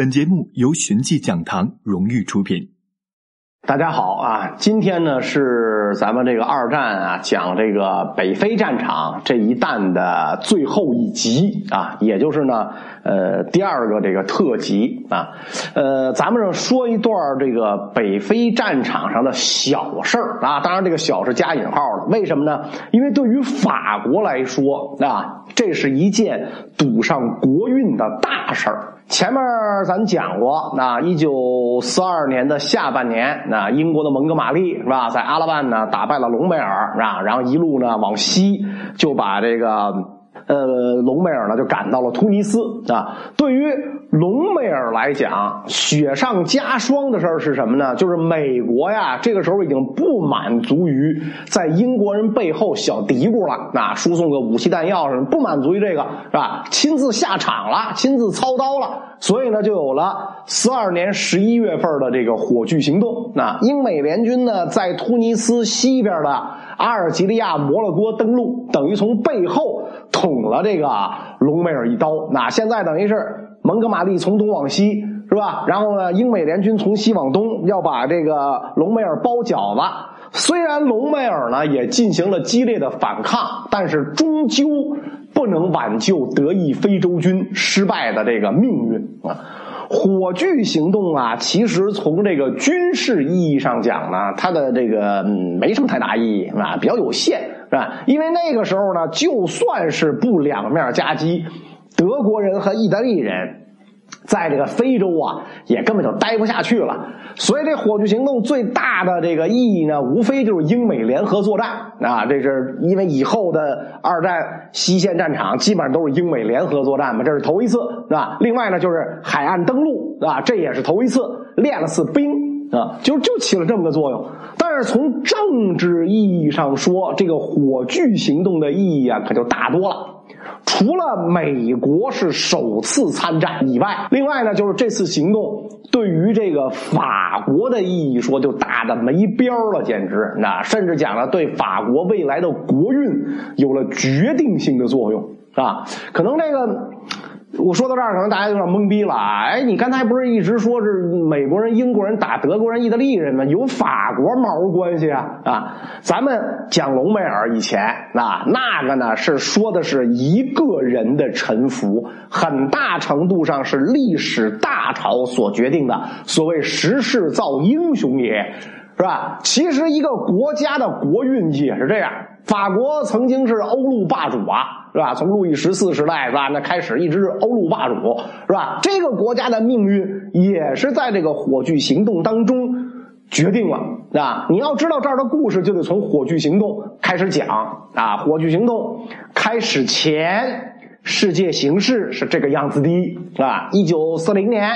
本节目由寻迹讲堂荣誉出品。大家好啊，今天呢是咱们这个二战啊讲这个北非战场这一弹的最后一集啊，也就是呢呃第二个这个特辑啊，呃咱们说一段这个北非战场上的小事儿啊，当然这个小是加引号的，为什么呢？因为对于法国来说啊，这是一件赌上国运的大事儿。前面咱讲过，那一九四二年的下半年，那英国的蒙哥马利是吧，在阿拉曼呢打败了隆美尔是吧，然后一路呢往西就把这个。呃，隆美尔呢就赶到了突尼斯啊。对于隆美尔来讲，雪上加霜的事儿是什么呢？就是美国呀，这个时候已经不满足于在英国人背后小嘀咕了，啊，输送个武器弹药什么，不满足于这个是吧？亲自下场了，亲自操刀了，所以呢，就有了四二年十一月份的这个火炬行动。那英美联军呢，在突尼斯西边的阿尔及利亚摩洛哥登陆，等于从背后。捅了这个隆美尔一刀，那现在等于是蒙哥马利从东往西是吧？然后呢，英美联军从西往东要把这个隆美尔包饺子。虽然隆美尔呢也进行了激烈的反抗，但是终究不能挽救德意非洲军失败的这个命运啊。火炬行动啊，其实从这个军事意义上讲呢，它的这个嗯没什么太大意义啊，比较有限，是吧？因为那个时候呢，就算是不两面夹击，德国人和意大利人。在这个非洲啊，也根本就待不下去了。所以这火炬行动最大的这个意义呢，无非就是英美联合作战啊。这是因为以后的二战西线战场基本上都是英美联合作战嘛，这是头一次，是吧？另外呢，就是海岸登陆啊，这也是头一次练了次兵啊，就就起了这么个作用。但是从政治意义上说，这个火炬行动的意义啊，可就大多了。除了美国是首次参战以外，另外呢，就是这次行动对于这个法国的意义说就大的没边了，简直那甚至讲了对法国未来的国运有了决定性的作用啊，可能这个。我说到这儿，可能大家有点懵逼了。哎，你刚才不是一直说是美国人、英国人打德国人、意大利人吗？有法国毛关系啊？啊，咱们讲隆美尔以前啊，那个呢是说的是一个人的臣服，很大程度上是历史大潮所决定的。所谓时势造英雄也，是吧？其实一个国家的国运也是这样。法国曾经是欧陆霸主啊，是吧？从路易十四时代是吧？那开始一直是欧陆霸主，是吧？这个国家的命运也是在这个火炬行动当中决定了，啊！你要知道这儿的故事，就得从火炬行动开始讲啊。火炬行动开始前，世界形势是这个样子的，啊。一九四零年，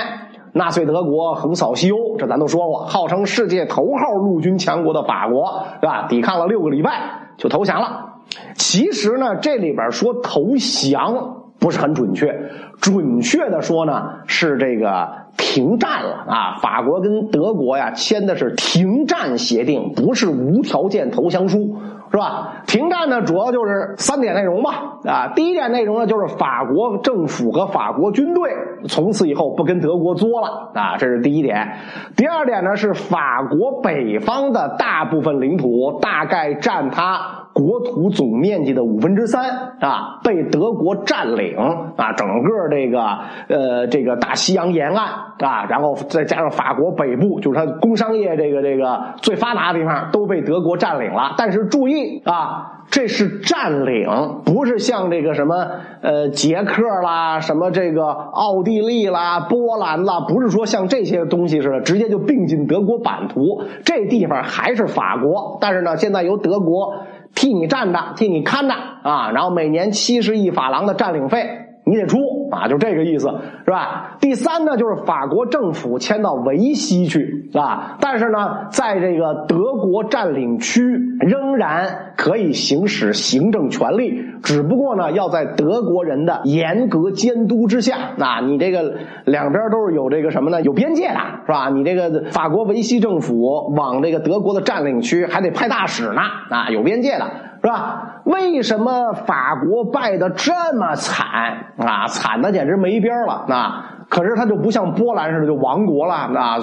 纳粹德国横扫西欧，这咱都说过，号称世界头号陆军强国的法国，是吧？抵抗了六个礼拜。就投降了。其实呢，这里边说投降不是很准确，准确的说呢是这个停战了啊。法国跟德国呀签的是停战协定，不是无条件投降书。是吧？停战呢，主要就是三点内容吧。啊，第一点内容呢，就是法国政府和法国军队从此以后不跟德国作了。啊，这是第一点。第二点呢，是法国北方的大部分领土，大概占它国土总面积的五分之三啊，被德国占领啊。整个这个呃这个大西洋沿岸啊，然后再加上法国北部，就是它工商业这个这个最发达的地方，都被德国占领了。但是注意。啊，这是占领，不是像这个什么呃捷克啦，什么这个奥地利啦、波兰啦，不是说像这些东西似的，直接就并进德国版图。这地方还是法国，但是呢，现在由德国替你站着，替你看着啊，然后每年七十亿法郎的占领费。你得出啊，就这个意思，是吧？第三呢，就是法国政府迁到维希去，啊，但是呢，在这个德国占领区仍然可以行使行政权力，只不过呢，要在德国人的严格监督之下。啊，你这个两边都是有这个什么呢？有边界的，是吧？你这个法国维希政府往这个德国的占领区还得派大使呢，啊，有边界的。是吧？为什么法国败的这么惨啊？惨的简直没边了。那可是他就不像波兰似的就亡国了，那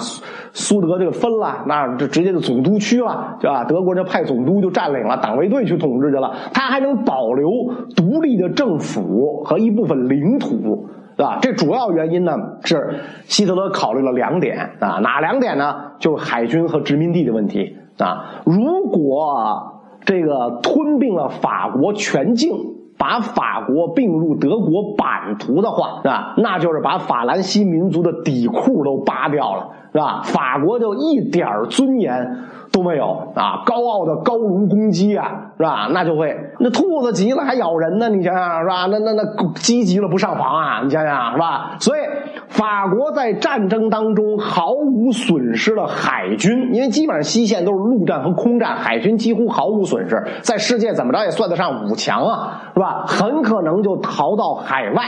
苏德就分了，那就直接就总督区了，对吧？德国就派总督就占领了，党卫队去统治去了。他还能保留独立的政府和一部分领土，是吧？这主要原因呢是希特勒考虑了两点啊，哪两点呢？就是海军和殖民地的问题啊。如果这个吞并了法国全境。把法国并入德国版图的话，是吧？那就是把法兰西民族的底裤都扒掉了，是吧？法国就一点尊严都没有啊！高傲的高卢公鸡啊，是吧？那就会那兔子急了还咬人呢，你想想是吧？那那那鸡急了不上房啊，你想想是吧？所以法国在战争当中毫无损失的海军，因为基本上西线都是陆战和空战，海军几乎毫无损失，在世界怎么着也算得上五强啊，是吧？很可能就逃到海外，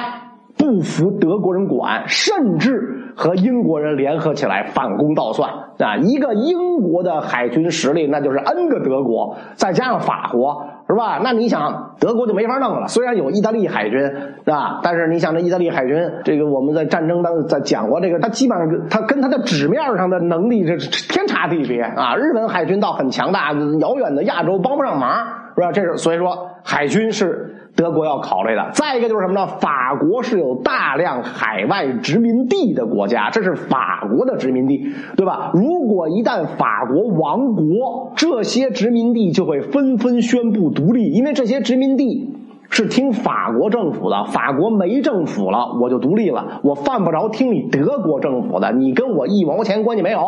不服德国人管，甚至和英国人联合起来反攻倒算啊！一个英国的海军实力，那就是 N 个德国，再加上法国，是吧？那你想，德国就没法弄了。虽然有意大利海军，是吧？但是你想，这意大利海军，这个我们在战争当在讲过，这个他基本上他跟他的纸面上的能力这天差地别啊！日本海军倒很强大，遥远的亚洲帮不上忙，是吧？这是所以说，海军是。德国要考虑的，再一个就是什么呢？法国是有大量海外殖民地的国家，这是法国的殖民地，对吧？如果一旦法国亡国，这些殖民地就会纷纷宣布独立，因为这些殖民地是听法国政府的，法国没政府了，我就独立了，我犯不着听你德国政府的，你跟我一毛钱关系没有。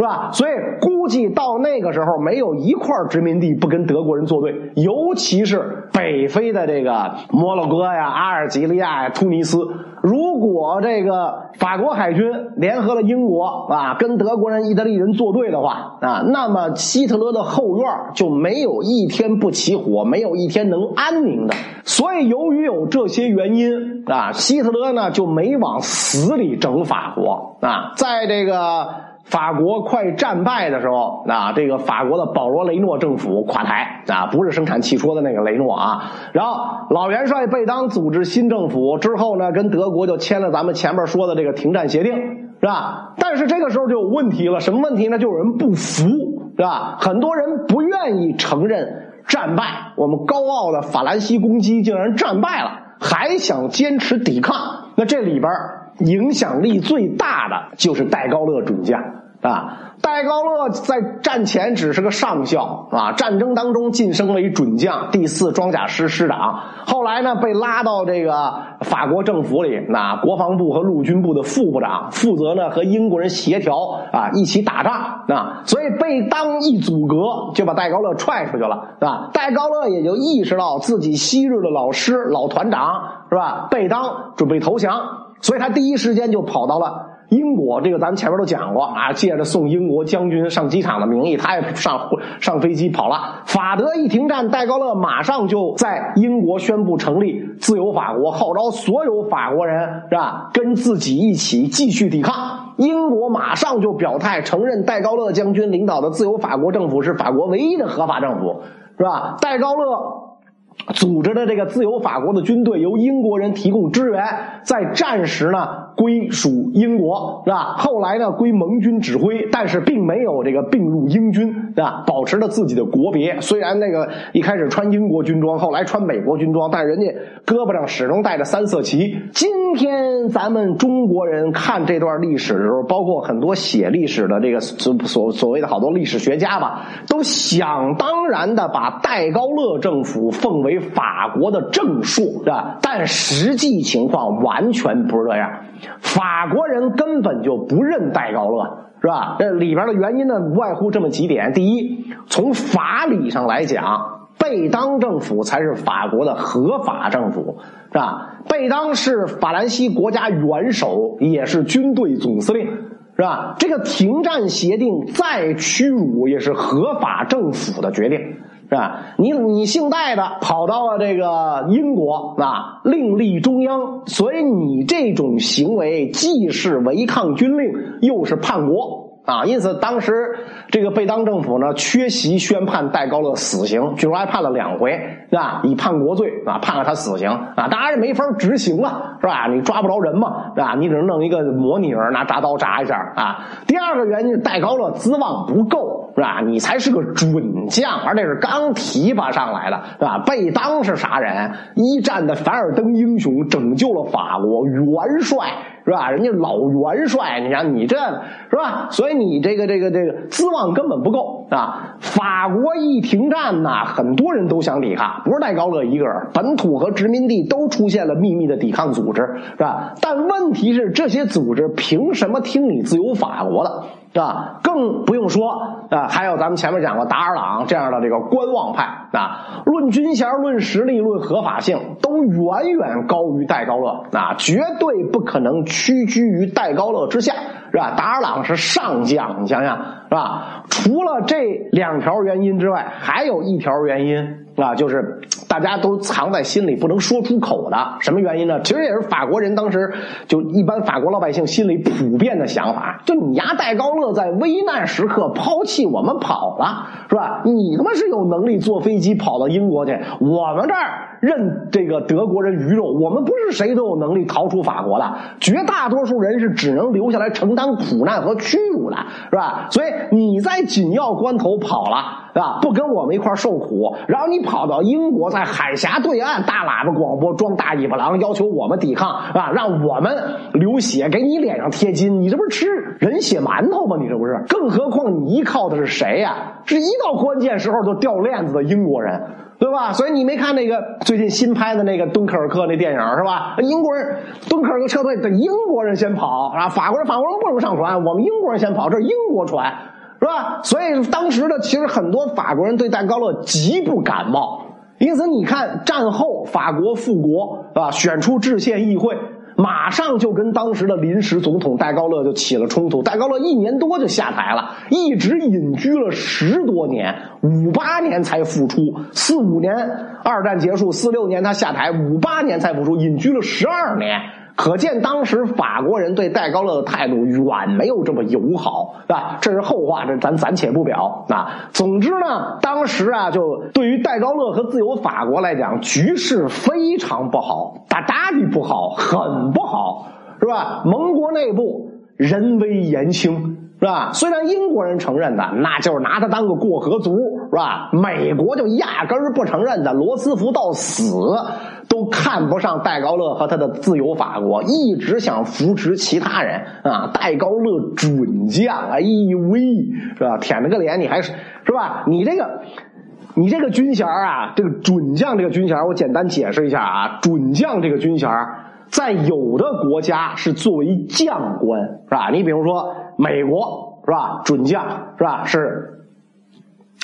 是吧？所以估计到那个时候，没有一块殖民地不跟德国人作对，尤其是北非的这个摩洛哥呀、阿尔及利亚呀、突尼斯。如果这个法国海军联合了英国啊，跟德国人、意大利人作对的话啊，那么希特勒的后院就没有一天不起火，没有一天能安宁的。所以，由于有这些原因啊，希特勒呢就没往死里整法国啊，在这个。法国快战败的时候，啊，这个法国的保罗·雷诺政府垮台啊，不是生产汽车的那个雷诺啊。然后老元帅贝当组织新政府之后呢，跟德国就签了咱们前面说的这个停战协定，是吧？但是这个时候就有问题了，什么问题呢？就有人不服，是吧？很多人不愿意承认战败，我们高傲的法兰西攻击竟然战败了，还想坚持抵抗。那这里边影响力最大的就是戴高乐准将。啊，戴高乐在战前只是个上校啊，战争当中晋升为准将，第四装甲师师长。后来呢，被拉到这个法国政府里，那国防部和陆军部的副部长，负责呢和英国人协调啊，一起打仗啊。所以被当一阻隔，就把戴高乐踹出去了，是吧？戴高乐也就意识到自己昔日的老师、老团长是吧？被当准备投降，所以他第一时间就跑到了。英国这个咱们前面都讲过啊，借着送英国将军上机场的名义，他也上上飞机跑了。法德一停战，戴高乐马上就在英国宣布成立自由法国，号召所有法国人是吧，跟自己一起继续抵抗。英国马上就表态承认戴高乐将军领导的自由法国政府是法国唯一的合法政府，是吧？戴高乐。组织的这个自由法国的军队由英国人提供支援，在战时呢归属英国，是吧？后来呢归盟军指挥，但是并没有这个并入英军，是吧？保持了自己的国别。虽然那个一开始穿英国军装，后来穿美国军装，但人家胳膊上始终带着三色旗。今天咱们中国人看这段历史的时候，包括很多写历史的这个所所所谓的好多历史学家吧，都想当然的把戴高乐政府奉为。法国的正数是吧？但实际情况完全不是这样。法国人根本就不认戴高乐，是吧？这里边的原因呢，无外乎这么几点：第一，从法理上来讲，贝当政府才是法国的合法政府，是吧？贝当是法兰西国家元首，也是军队总司令，是吧？这个停战协定再屈辱，也是合法政府的决定。是吧？你你姓戴的跑到了这个英国啊，另立中央，所以你这种行为既是违抗军令，又是叛国。啊。因此，当时这个贝当政府呢，缺席宣判戴高乐死刑，据说还判了两回，是吧？以叛国罪啊，判了他死刑啊。当然没法执行了，是吧？你抓不着人嘛，是吧？你只能弄一个模拟人，拿铡刀铡一下啊。第二个原因戴高乐资望不够，是吧？你才是个准将，而且是刚提拔上来的，是吧？贝当是啥人？一战的凡尔登英雄，拯救了法国元帅。是吧？人家老元帅，你想你这是吧？所以你这个这个这个资望根本不够啊！法国一停战呐，很多人都想抵抗，不是戴高乐一个人，本土和殖民地都出现了秘密的抵抗组织，是吧？但问题是，这些组织凭什么听你自由法国的？是吧？更不用说啊，还有咱们前面讲过达尔朗这样的这个观望派啊，论军衔、论实力、论合法性，都远远高于戴高乐啊，绝对不可能屈居于戴高乐之下，是吧？达尔朗是上将，你想想是吧？除了这两条原因之外，还有一条原因。啊，就是大家都藏在心里不能说出口的，什么原因呢？其实也是法国人当时就一般法国老百姓心里普遍的想法，就你丫戴高乐在危难时刻抛弃我们跑了，是吧？你他妈是有能力坐飞机跑到英国去，我们这儿任这个德国人鱼肉，我们不是谁都有能力逃出法国的，绝大多数人是只能留下来承担苦难和屈辱的，是吧？所以你在紧要关头跑了。是吧？不跟我们一块受苦，然后你跑到英国，在海峡对岸大喇叭广播装大尾巴狼，要求我们抵抗，是吧？让我们流血，给你脸上贴金，你这不是吃人血馒头吗？你这不是？更何况你依靠的是谁呀？是一到关键时候就掉链子的英国人，对吧？所以你没看那个最近新拍的那个敦刻尔克那电影是吧？英国人敦刻尔克撤退，得英国人先跑啊！法国人法国人不能上船，我们英国人先跑，这是英国船。是吧？所以当时的其实很多法国人对戴高乐极不感冒，因此你看战后法国复国啊，选出制宪议会，马上就跟当时的临时总统戴高乐就起了冲突。戴高乐一年多就下台了，一直隐居了十多年，五八年才复出。四五年二战结束，四六年他下台，五八年才复出，隐居了十二年。可见当时法国人对戴高乐的态度远没有这么友好，是吧？这是后话，这咱暂且不表啊。总之呢，当时啊，就对于戴高乐和自由法国来讲，局势非常不好，打打的不好，很不好，是吧？盟国内部人微言轻。是吧？虽然英国人承认的，那就是拿他当个过河卒，是吧？美国就压根儿不承认的。罗斯福到死都看不上戴高乐和他的自由法国，一直想扶持其他人啊。戴高乐准将，哎呦喂，是吧？舔着个脸，你还是是吧？你这个，你这个军衔啊，这个准将这个军衔，我简单解释一下啊。准将这个军衔，在有的国家是作为将官，是吧？你比如说。美国是吧？准将是吧？是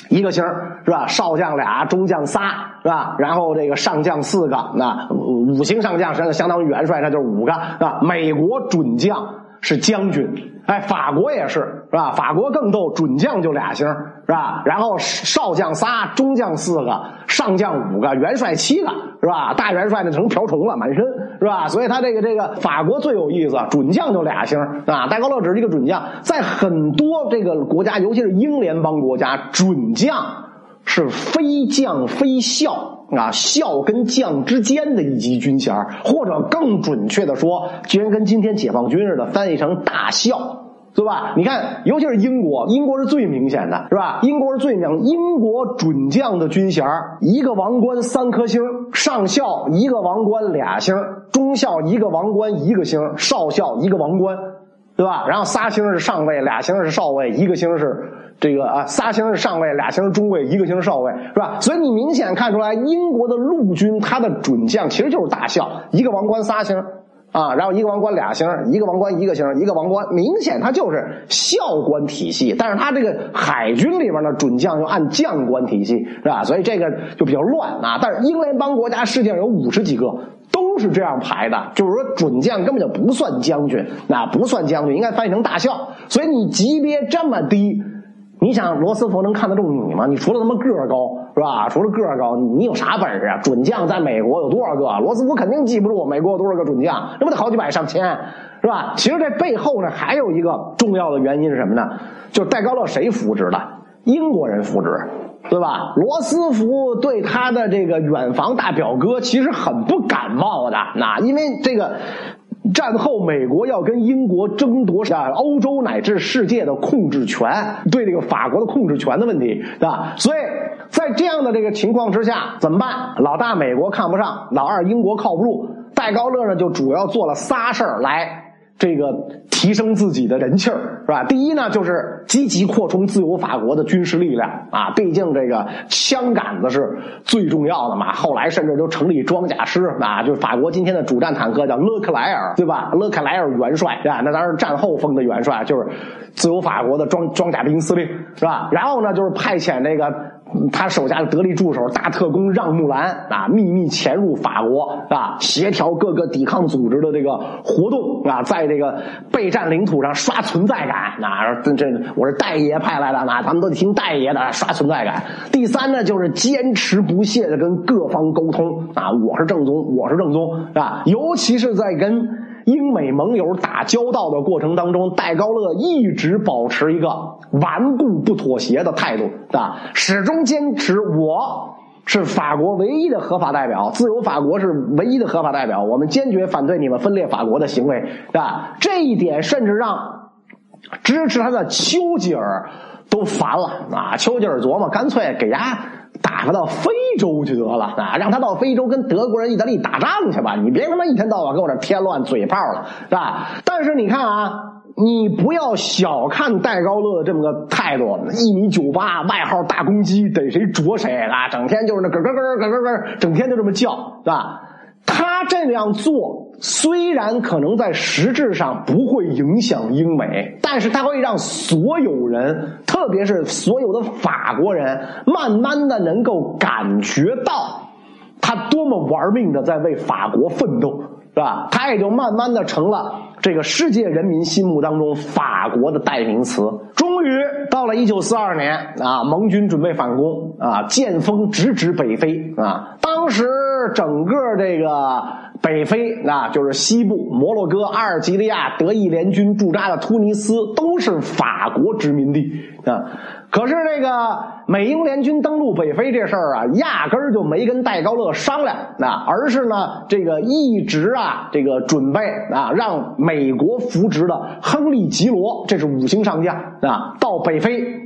一个星是吧？少将俩，中将仨是吧？然后这个上将四个，那五星上将，实际上相当于元帅，那就是五个是吧。美国准将是将军。哎，法国也是，是吧？法国更逗，准将就俩星，是吧？然后少将仨，中将四个，上将五个，元帅七个，是吧？大元帅呢成瓢虫了，满身，是吧？所以他这个这个法国最有意思，准将就俩星，啊，戴高乐只是一个准将，在很多这个国家，尤其是英联邦国家，准将是非将非校啊，校跟将之间的一级军衔，或者更准确的说，居然跟今天解放军似的，翻译成大校。对吧？你看，尤其是英国，英国是最明显的，是吧？英国是最明，英国准将的军衔一个王冠三颗星，上校一个王冠俩星，中校一个王冠一个星，少校一个王冠，对吧？然后仨星是上尉，俩星是少尉，一个星是这个啊，仨星是上尉，俩星是中尉，一个星是少尉，是吧？所以你明显看出来，英国的陆军它的准将其实就是大校，一个王冠仨星。啊，然后一个王冠俩星，一个王冠一个星，一个王冠，明显他就是校官体系，但是他这个海军里边的准将又按将官体系，是吧？所以这个就比较乱啊。但是英联邦国家世界上有五十几个都是这样排的，就是说准将根本就不算将军，那不算将军，应该翻译成大校。所以你级别这么低，你想罗斯福能看得中你吗？你除了他妈个儿高。是吧？除了个儿高，你有啥本事啊？准将在美国有多少个？罗斯福肯定记不住美国有多少个准将，那不得好几百上千，是吧？其实这背后呢，还有一个重要的原因是什么呢？就是戴高乐谁扶植的？英国人扶植。对吧？罗斯福对他的这个远房大表哥其实很不感冒的，那因为这个战后美国要跟英国争夺欧洲乃至世界的控制权，对这个法国的控制权的问题，是吧？所以在这样的这个情况之下，怎么办？老大美国看不上，老二英国靠不住，戴高乐呢就主要做了仨事儿来。这个提升自己的人气儿是吧？第一呢，就是积极扩充自由法国的军事力量啊，毕竟这个枪杆子是最重要的嘛。后来甚至都成立装甲师啊，就是法国今天的主战坦克叫勒克莱尔，对吧？勒克莱尔元帅是吧？那当然战后封的元帅，就是自由法国的装装甲兵司令是吧？然后呢，就是派遣这个。他手下的得力助手大特工让木兰啊，秘密潜入法国啊，协调各个抵抗组织的这个活动啊，在这个备战领土上刷存在感啊。这这我是戴爷派来的，那咱们都得听戴爷的，刷存在感。第三呢，就是坚持不懈的跟各方沟通啊，我是正宗，我是正宗啊，尤其是在跟。英美盟友打交道的过程当中，戴高乐一直保持一个顽固不妥协的态度，啊，始终坚持我是法国唯一的合法代表，自由法国是唯一的合法代表，我们坚决反对你们分裂法国的行为，啊，这一点甚至让支持他的丘吉尔都烦了，啊，丘吉尔琢磨，干脆给伢。打发到非洲去得了啊！让他到非洲跟德国人、意大利打仗去吧！你别他妈一天到晚跟我这添乱嘴炮了，是吧？但是你看啊，你不要小看戴高乐这么个态度，一米九八，外号大公鸡，逮谁啄谁啊！整天就是那咯咯咯咯咯咯，整天就这么叫，是吧？他这样做虽然可能在实质上不会影响英美，但是他会让所有人，特别是所有的法国人，慢慢的能够感觉到他多么玩命的在为法国奋斗，是吧？他也就慢慢的成了这个世界人民心目当中法国的代名词。终于到了一九四二年啊，盟军准备反攻啊，剑锋直指北非啊，当时。整个这个北非啊，就是西部摩洛哥、阿尔及利亚、德意联军驻扎的突尼斯，都是法国殖民地啊。可是这个美英联军登陆北非这事儿啊，压根儿就没跟戴高乐商量啊，而是呢，这个一直啊，这个准备啊，让美国扶植的亨利·吉罗，这是五星上将啊，到北非。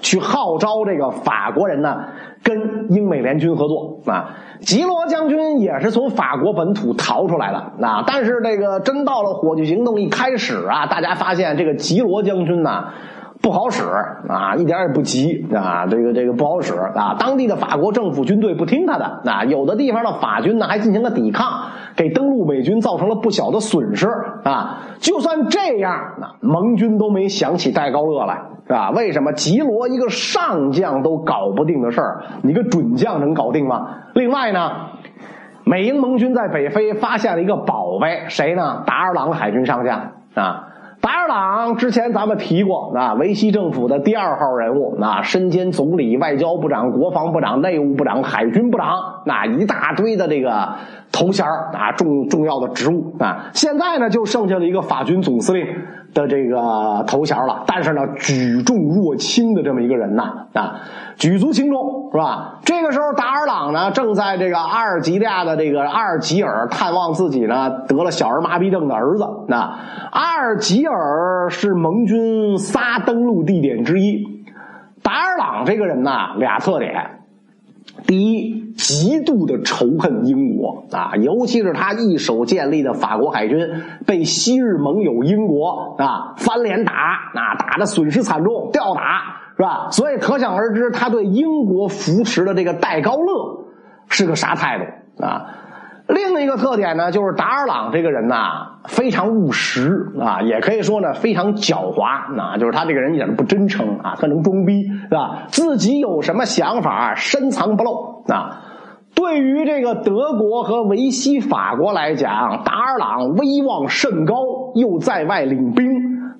去号召这个法国人呢，跟英美联军合作啊。吉罗将军也是从法国本土逃出来的啊。但是这个真到了火炬行动一开始啊，大家发现这个吉罗将军呢不好使啊，一点也不急啊。这个这个不好使啊。当地的法国政府军队不听他的啊。有的地方的法军呢还进行了抵抗，给登陆美军造成了不小的损失啊。就算这样，那盟军都没想起戴高乐来。是吧？为什么吉罗一个上将都搞不定的事儿，你个准将能搞定吗？另外呢，美英盟军在北非发现了一个宝贝，谁呢？达尔朗海军上将啊。达尔朗之前咱们提过啊，维希政府的第二号人物啊，身兼总理、外交部长、国防部长、内务部长、海军部长，那一大堆的这个头衔啊，重重要的职务啊。现在呢，就剩下了一个法军总司令。的这个头衔了，但是呢，举重若轻的这么一个人呐，啊，举足轻重是吧？这个时候，达尔朗呢正在这个阿尔及利亚的这个阿尔及尔探望自己呢得了小儿麻痹症的儿子。那阿尔及尔是盟军仨登陆地点之一。达尔朗这个人呐，俩特点。第一，极度的仇恨英国啊，尤其是他一手建立的法国海军被昔日盟友英国啊翻脸打啊，打的损失惨重，吊打是吧？所以可想而知，他对英国扶持的这个戴高乐是个啥态度啊？另一个特点呢，就是达尔朗这个人呐，非常务实啊，也可以说呢非常狡猾啊，就是他这个人一点都不真诚啊，他能装逼是吧？自己有什么想法深藏不露啊。对于这个德国和维希法国来讲，达尔朗威望甚高，又在外领兵，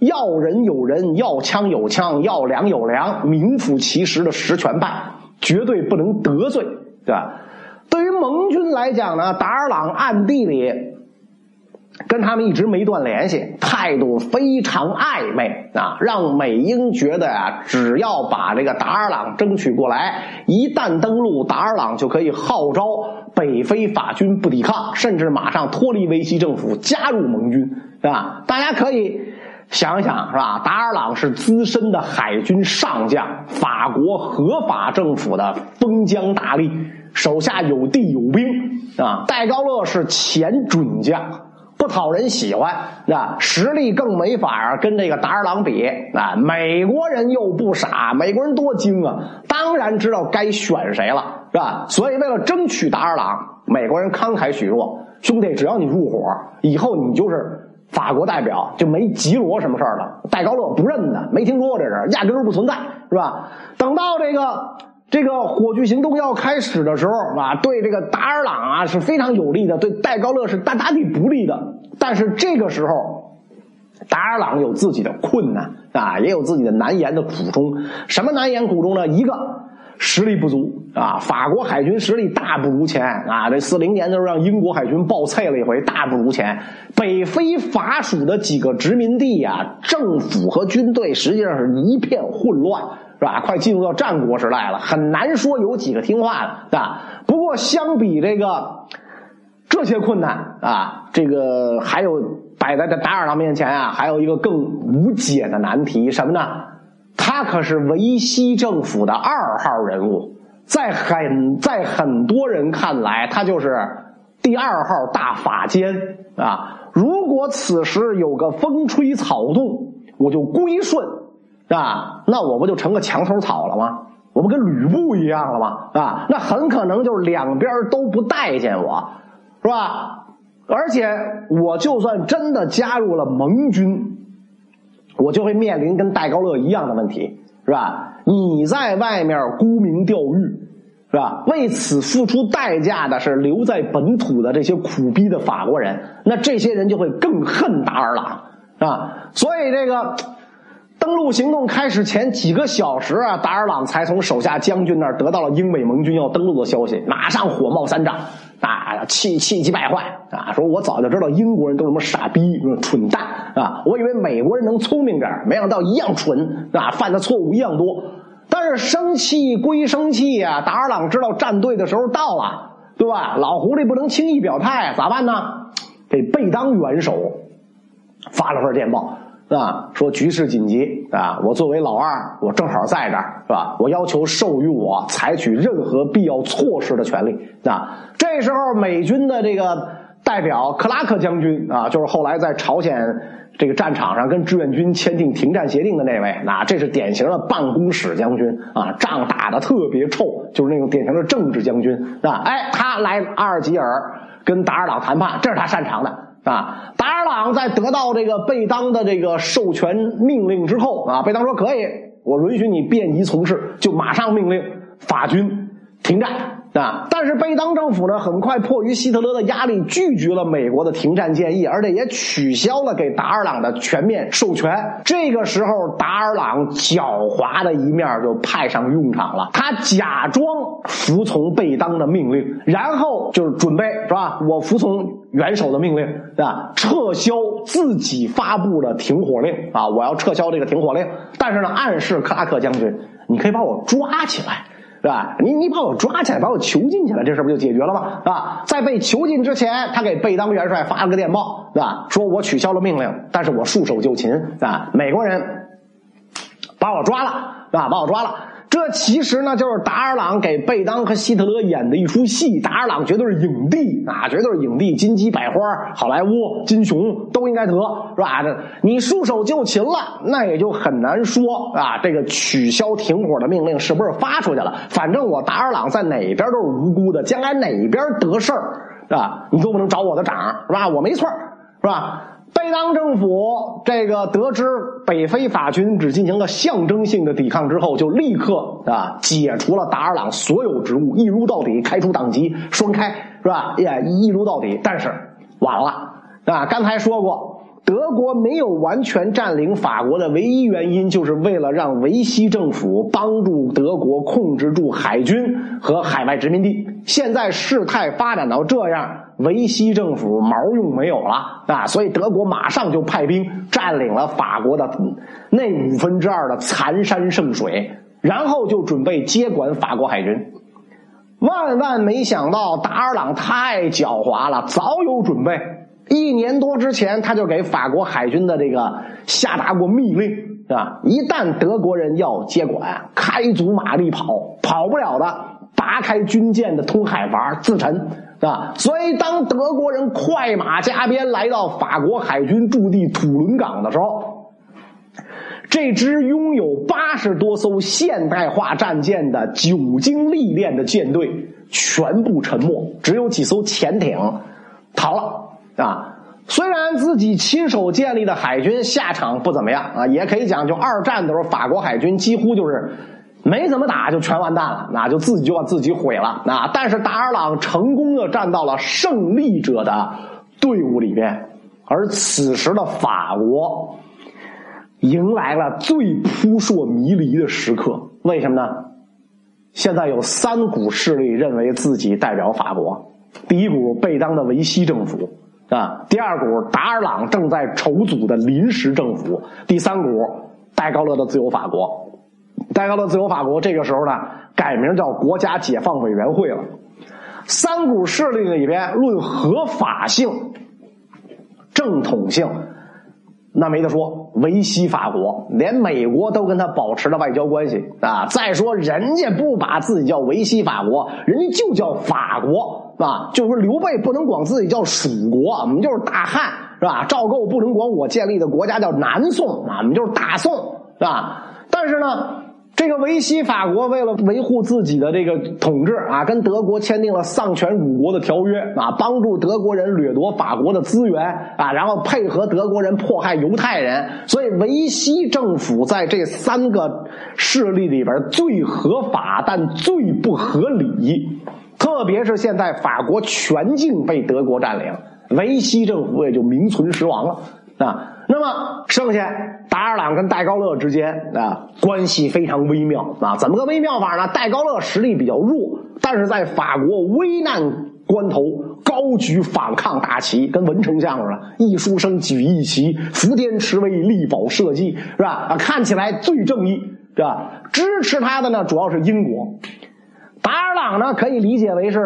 要人有人，要枪有枪，要粮有粮，名副其实的实权派。绝对不能得罪，对吧？盟军来讲呢，达尔朗暗地里。跟他们一直没断联系，态度非常暧昧啊，让美英觉得呀，只要把这个达尔朗争取过来，一旦登陆，达尔朗就可以号召北非法军不抵抗，甚至马上脱离维希政府，加入盟军，是吧？大家可以想想，是吧？达尔朗是资深的海军上将，法国合法政府的封疆大吏，手下有地有兵啊。戴高乐是前准将。不讨人喜欢，那实力更没法跟这个达尔朗比啊！美国人又不傻，美国人多精啊，当然知道该选谁了，是吧？所以为了争取达尔朗，美国人慷慨许诺，兄弟，只要你入伙，以后你就是法国代表，就没吉罗什么事儿了。戴高乐不认的，没听说过这事，压根儿不存在，是吧？等到这个。这个火炬行动要开始的时候啊，对这个达尔朗啊是非常有利的，对戴高乐是大大的不利的。但是这个时候，达尔朗有自己的困难啊，也有自己的难言的苦衷。什么难言苦衷呢？一个实力不足啊，法国海军实力大不如前啊。这四零年的时候让英国海军暴脆了一回，大不如前。北非法属的几个殖民地啊，政府和军队实际上是一片混乱。是吧？快进入到战国时代了，很难说有几个听话的啊。不过相比这个这些困难啊，这个还有摆在达尔朗面前啊，还有一个更无解的难题，什么呢？他可是维希政府的二号人物，在很在很多人看来，他就是第二号大法监啊。如果此时有个风吹草动，我就归顺。啊，那我不就成个墙头草了吗？我不跟吕布一样了吗？啊，那很可能就是两边都不待见我，是吧？而且我就算真的加入了盟军，我就会面临跟戴高乐一样的问题，是吧？你在外面沽名钓誉，是吧？为此付出代价的是留在本土的这些苦逼的法国人，那这些人就会更恨达尔朗，啊。所以这个。登陆行动开始前几个小时啊，达尔朗才从手下将军那儿得到了英美盟军要登陆的消息，马上火冒三丈，啊，气气急败坏啊，说我早就知道英国人都什么傻逼、蠢蛋啊，我以为美国人能聪明点，没想到一样蠢啊，犯的错误一样多。但是生气归生气呀，达尔朗知道站队的时候到了，对吧？老狐狸不能轻易表态，咋办呢？给贝当元首发了份电报。啊，说局势紧急啊！我作为老二，我正好在这儿，是吧？我要求授予我采取任何必要措施的权利。啊，这时候美军的这个代表克拉克将军啊，就是后来在朝鲜这个战场上跟志愿军签订停战协定的那位，那这是典型的办公室将军啊，仗打的特别臭，就是那种典型的政治将军啊。哎，他来阿尔及尔跟达尔朗谈判，这是他擅长的。啊，达尔朗在得到这个贝当的这个授权命令之后啊，贝当说可以，我允许你便衣从事，就马上命令法军停战。啊！但是贝当政府呢，很快迫于希特勒的压力，拒绝了美国的停战建议，而且也取消了给达尔朗的全面授权。这个时候，达尔朗狡猾的一面就派上用场了。他假装服从贝当的命令，然后就是准备是吧？我服从元首的命令啊，撤销自己发布的停火令啊！我要撤销这个停火令。但是呢，暗示克拉克将军，你可以把我抓起来。是吧？你你把我抓起来，把我囚禁起来，这事不就解决了吗？啊，在被囚禁之前，他给贝当元帅发了个电报，是吧？说我取消了命令，但是我束手就擒，啊，美国人把我抓了，是吧？把我抓了。这其实呢，就是达尔朗给贝当和希特勒演的一出戏。达尔朗绝对是影帝啊，绝对是影帝，金鸡百花，好莱坞金熊都应该得，是吧？这你束手就擒了，那也就很难说啊。这个取消停火的命令是不是发出去了？反正我达尔朗在哪边都是无辜的，将来哪边得事儿，是吧？你都不能找我的掌，是吧？我没错，是吧？贝当政府这个得知北非法军只进行了象征性的抵抗之后，就立刻啊解除了达尔朗所有职务，一撸到底，开除党籍，双开是吧？也一撸到底。但是晚了啊！刚才说过，德国没有完全占领法国的唯一原因，就是为了让维希政府帮助德国控制住海军和海外殖民地。现在事态发展到这样，维希政府毛用没有了啊，所以德国马上就派兵占领了法国的那五分之二的残山剩水，然后就准备接管法国海军。万万没想到，达尔朗太狡猾了，早有准备。一年多之前，他就给法国海军的这个下达过密令，是吧？一旦德国人要接管，开足马力跑，跑不了的，拔开军舰的通海阀自沉，是吧？所以，当德国人快马加鞭来到法国海军驻地土伦港的时候，这支拥有八十多艘现代化战舰的久经历练的舰队全部沉没，只有几艘潜艇逃了。啊，虽然自己亲手建立的海军下场不怎么样啊，也可以讲，就二战的时候，法国海军几乎就是没怎么打就全完蛋了，那就自己就把自己毁了啊。但是达尔朗成功的站到了胜利者的队伍里边，而此时的法国迎来了最扑朔迷离的时刻。为什么呢？现在有三股势力认为自己代表法国，第一股贝当的维希政府。啊，第二股达尔朗正在筹组的临时政府，第三股戴高乐的自由法国，戴高乐自由法国这个时候呢改名叫国家解放委员会了。三股势力里边论合法性、正统性，那没得说，维希法国连美国都跟他保持了外交关系啊。再说人家不把自己叫维希法国，人家就叫法国。啊，就是说刘备不能管自己叫蜀国，我们就是大汉，是吧？赵构不能管我建立的国家叫南宋，啊，我们就是大宋，是吧？但是呢，这个维希法国为了维护自己的这个统治啊，跟德国签订了丧权辱国的条约啊，帮助德国人掠夺法国的资源啊，然后配合德国人迫害犹太人，所以维希政府在这三个势力里边最合法，但最不合理。特别是现在法国全境被德国占领，维希政府也就名存实亡了啊。那么剩下达尔朗跟戴高乐之间啊关系非常微妙啊。怎么个微妙法呢？戴高乐实力比较弱，但是在法国危难关头高举反抗大旗，跟文丞相似的，一书生举义旗，伏天持威，力保社稷，是吧？啊，看起来最正义，是吧？支持他的呢，主要是英国。达尔朗呢，可以理解为是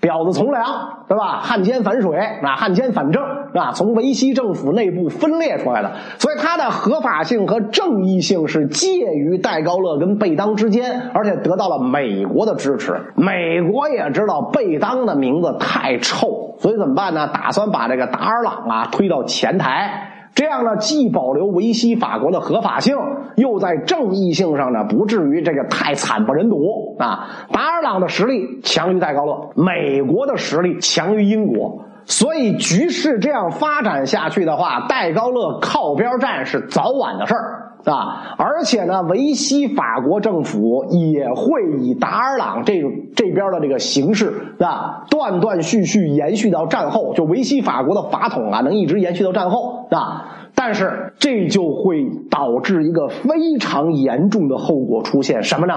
婊子从良，对吧？汉奸反水啊，汉奸反正啊，从维希政府内部分裂出来的，所以它的合法性和正义性是介于戴高乐跟贝当之间，而且得到了美国的支持。美国也知道贝当的名字太臭，所以怎么办呢？打算把这个达尔朗啊推到前台。这样呢，既保留维希法国的合法性，又在正义性上呢，不至于这个太惨不忍睹啊。达尔朗的实力强于戴高乐，美国的实力强于英国，所以局势这样发展下去的话，戴高乐靠边站是早晚的事儿。啊，而且呢，维希法国政府也会以达尔朗这这边的这个形式啊，断断续续延续到战后，就维希法国的法统啊，能一直延续到战后啊。但是这就会导致一个非常严重的后果出现，什么呢？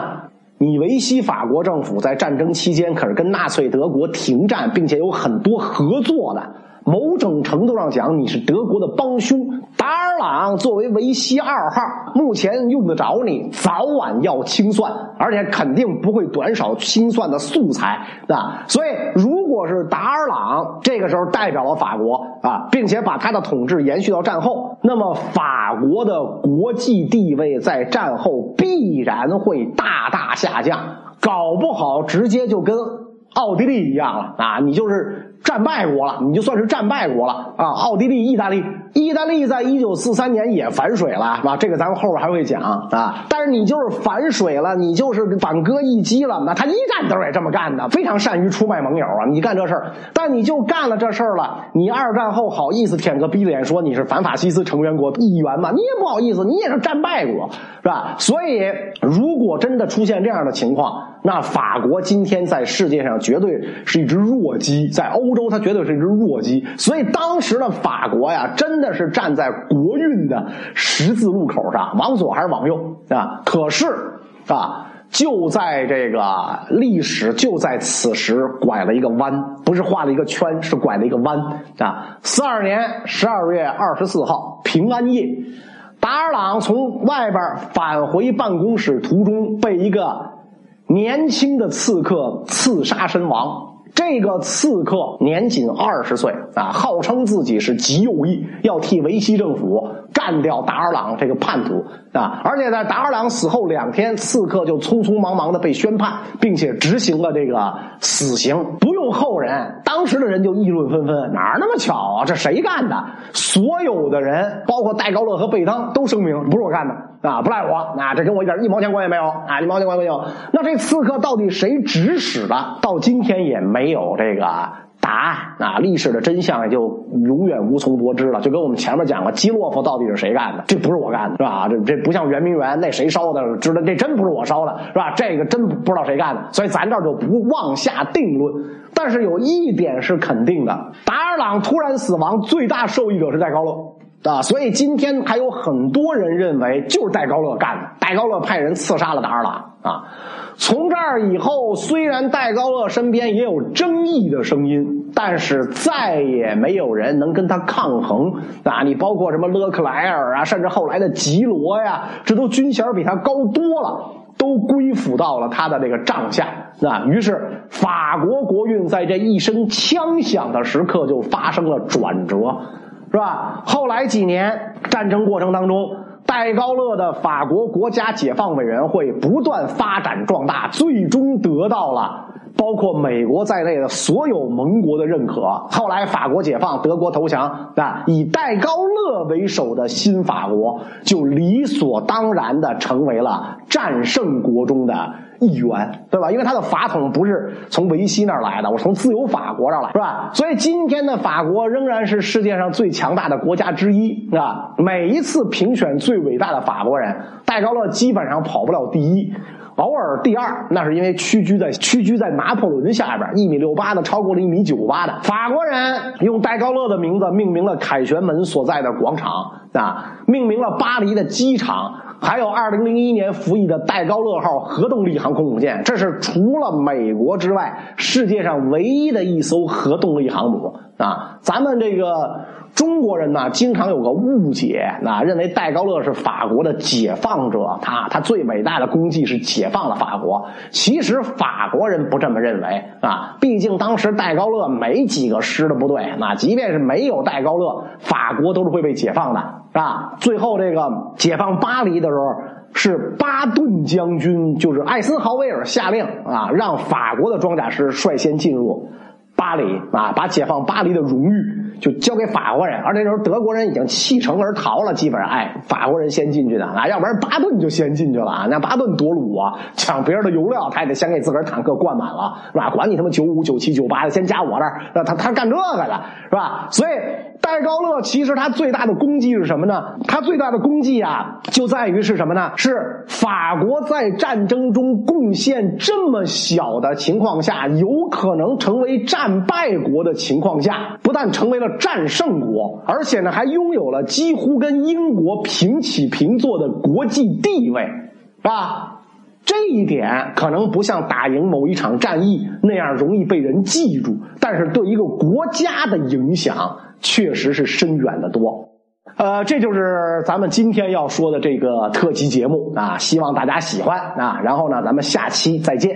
你维希法国政府在战争期间可是跟纳粹德国停战，并且有很多合作的。某种程度上讲，你是德国的帮凶。达尔朗作为维希二号，目前用得着你，早晚要清算，而且肯定不会短少清算的素材啊。所以，如果是达尔朗这个时候代表了法国啊，并且把他的统治延续到战后，那么法国的国际地位在战后必然会大大下降，搞不好直接就跟奥地利一样了啊！你就是。战败国了，你就算是战败国了啊！奥地利、意大利，意大利在一九四三年也反水了，是吧？这个咱们后边还会讲啊。但是你就是反水了，你就是反戈一击了，那他一战都也这么干的，非常善于出卖盟友啊！你干这事儿，但你就干了这事儿了，你二战后好意思舔个逼脸说你是反法西斯成员国一员吗？你也不好意思，你也是战败国，是吧？所以如果真的出现这样的情况。那法国今天在世界上绝对是一只弱鸡，在欧洲它绝对是一只弱鸡。所以当时的法国呀，真的是站在国运的十字路口上，往左还是往右啊？可是啊。就在这个历史就在此时拐了一个弯，不是画了一个圈，是拐了一个弯啊！四二年十二月二十四号平安夜，达尔朗从外边返回办公室途中，被一个年轻的刺客刺杀身亡。这个刺客年仅二十岁啊，号称自己是极右翼，要替维希政府干掉达尔朗这个叛徒啊！而且在达尔朗死后两天，刺客就匆匆忙忙的被宣判，并且执行了这个死刑，不用后人。当时的人就议论纷纷，哪那么巧啊？这谁干的？所有的人，包括戴高乐和贝当，都声明不是我干的啊，不赖我啊，这跟我一点一毛钱关系没有啊，一毛钱关系没有。那这刺客到底谁指使的？到今天也。没有这个答案啊！历史的真相也就永远无从得知了。就跟我们前面讲了，基洛夫到底是谁干的？这不是我干的，是吧？这这不像圆明园那谁烧的？知道这真不是我烧的，是吧？这个真不知道谁干的，所以咱这儿就不妄下定论。但是有一点是肯定的：达尔朗突然死亡，最大受益者是戴高乐啊！所以今天还有很多人认为就是戴高乐干的，戴高乐派人刺杀了达尔朗啊！从这儿以后，虽然戴高乐身边也有争议的声音，但是再也没有人能跟他抗衡啊！你包括什么勒克莱尔啊，甚至后来的吉罗呀，这都军衔比他高多了，都归附到了他的这个帐下啊。于是，法国国运在这一声枪响的时刻就发生了转折，是吧？后来几年战争过程当中。戴高乐的法国国家解放委员会不断发展壮大，最终得到了包括美国在内的所有盟国的认可。后来法国解放，德国投降，啊，以戴高乐为首的新法国就理所当然的成为了战胜国中的。一员，对吧？因为他的法统不是从维希那儿来的，我从自由法国这儿来，是吧？所以今天的法国仍然是世界上最强大的国家之一，啊？每一次评选最伟大的法国人，戴高乐基本上跑不了第一，偶尔第二，那是因为屈居在屈居在拿破仑下边，一米六八的超过了一米九八的法国人，用戴高乐的名字命名了凯旋门所在的广场啊，命名了巴黎的机场。还有二零零一年服役的戴高乐号核动力航空母舰，这是除了美国之外世界上唯一的一艘核动力航母啊！咱们这个中国人呢，经常有个误解啊，认为戴高乐是法国的解放者，他他最伟大的功绩是解放了法国。其实法国人不这么认为啊，毕竟当时戴高乐没几个师的部队，那即便是没有戴高乐，法国都是会被解放的。啊，最后这个解放巴黎的时候，是巴顿将军，就是艾森豪威尔下令啊，让法国的装甲师率先进入巴黎啊，把解放巴黎的荣誉。就交给法国人，而那时候德国人已经弃城而逃了，基本上哎，法国人先进去的啊，要不然巴顿就先进去了啊。那巴顿多鲁啊，抢别人的油料，他也得先给自个儿坦克灌满了，是吧？管你他妈九五、九七、九八的，先加我这儿，那他他干这个的，是吧？所以戴高乐其实他最大的功绩是什么呢？他最大的功绩啊，就在于是什么呢？是法国在战争中贡献这么小的情况下，有可能成为战败国的情况下，不但成为为了。战胜国，而且呢，还拥有了几乎跟英国平起平坐的国际地位，是吧？这一点可能不像打赢某一场战役那样容易被人记住，但是对一个国家的影响确实是深远的多。呃，这就是咱们今天要说的这个特辑节目啊，希望大家喜欢啊。然后呢，咱们下期再见。